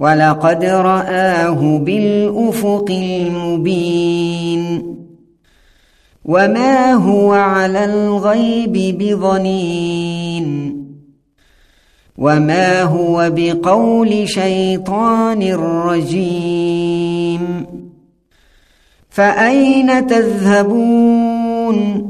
ولقد رآه بالأفق المبين. وما هو على الغيب بضنين وما هو بقول شيطان رجيم. فأين تذهبون؟